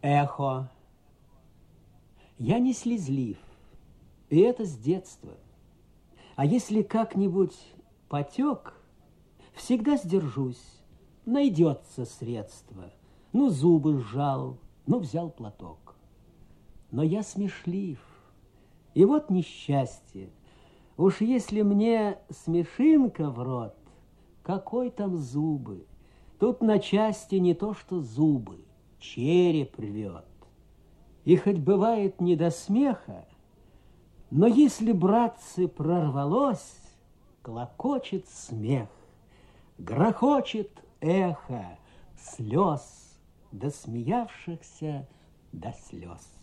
Эхо. Я не слезлив, и это с детства. А если как-нибудь потек, всегда сдержусь, найдется средство. Ну, зубы сжал, ну, взял платок. Но я смешлив, и вот несчастье. Уж если мне смешинка в рот, какой там зубы? Тут на части не то что зубы, череп рвет. И хоть бывает не до смеха, но если, братцы, прорвалось, клокочет смех, грохочет эхо слез, до смеявшихся до слез.